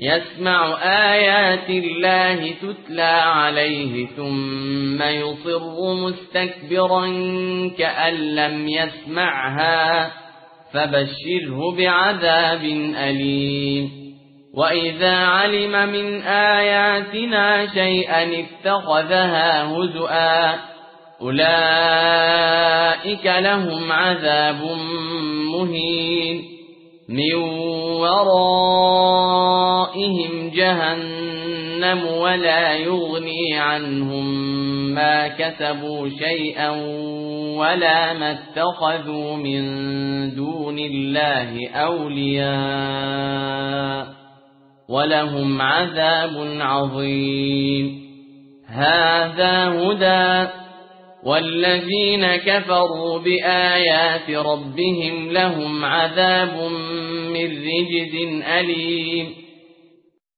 يسمع آيات الله تتلى عليه ثم يصر مستكبرا كأن لم يسمعها فبشره بعذاب أليم. وإذا علم من آياتنا شيئا اتخذها هزؤا أولئك لهم عذاب مهين. من ورائهم جهنم ولا يغني عنهم ما كسبوا شيئا ولا ما اتخذوا من دون الله أولياء ولهم عذاب عظيم هذا هدى والذين كفروا بآيات ربهم لهم عذاب من رجز أليم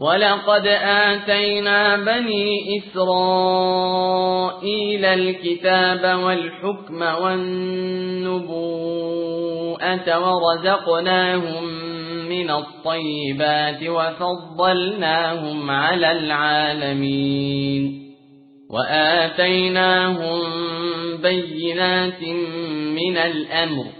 ولقد آتينا بني إسرائيل الكتاب والحكم والنبوءة ورزقناهم من الطيبات وفضلناهم على العالمين وآتيناهم بينات من الأمر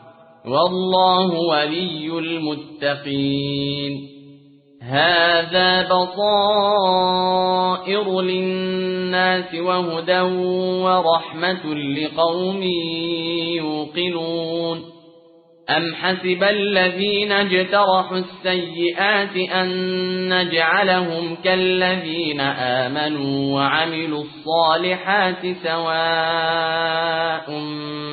والله ولي المتقين. هذا بصائر للناس وهدى ورحمة لقوم يوقنون. أم حسب الذين اجترحوا السيئات أن نجعلهم كالذين آمنوا وعملوا الصالحات سواء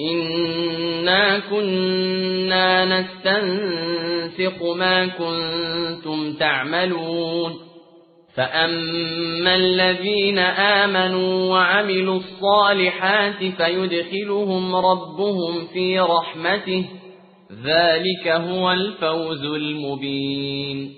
إنا كنا نستنسق ما كنتم تعملون فأما الذين آمنوا وعملوا الصالحات فيدخلهم ربهم في رحمته ذلك هو الفوز المبين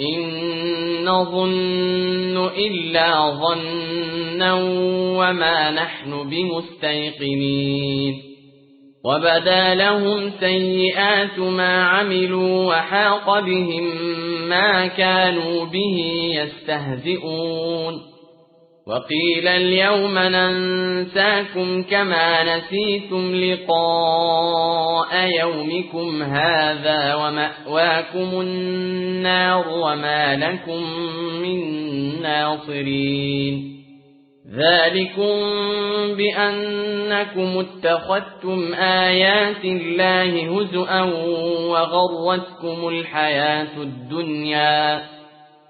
إن نظن إلا ظنا وما نحن بمستيقنين وبدا لهم سيئات ما عملوا وحاق بهم ما كانوا به يستهزئون وقيل اليوم ننساكم كما نسيتم لقاء يومكم هذا ومأواكم النار وما لكم من ناصرين ذلكم بأنكم اتخذتم آيات الله هزؤا وغرتكم الحياة الدنيا